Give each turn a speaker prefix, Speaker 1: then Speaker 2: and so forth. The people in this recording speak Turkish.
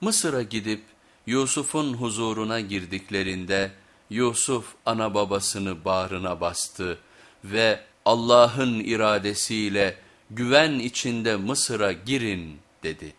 Speaker 1: Mısır'a gidip Yusuf'un huzuruna girdiklerinde Yusuf ana babasını bağrına bastı ve Allah'ın iradesiyle güven içinde Mısır'a girin dedi.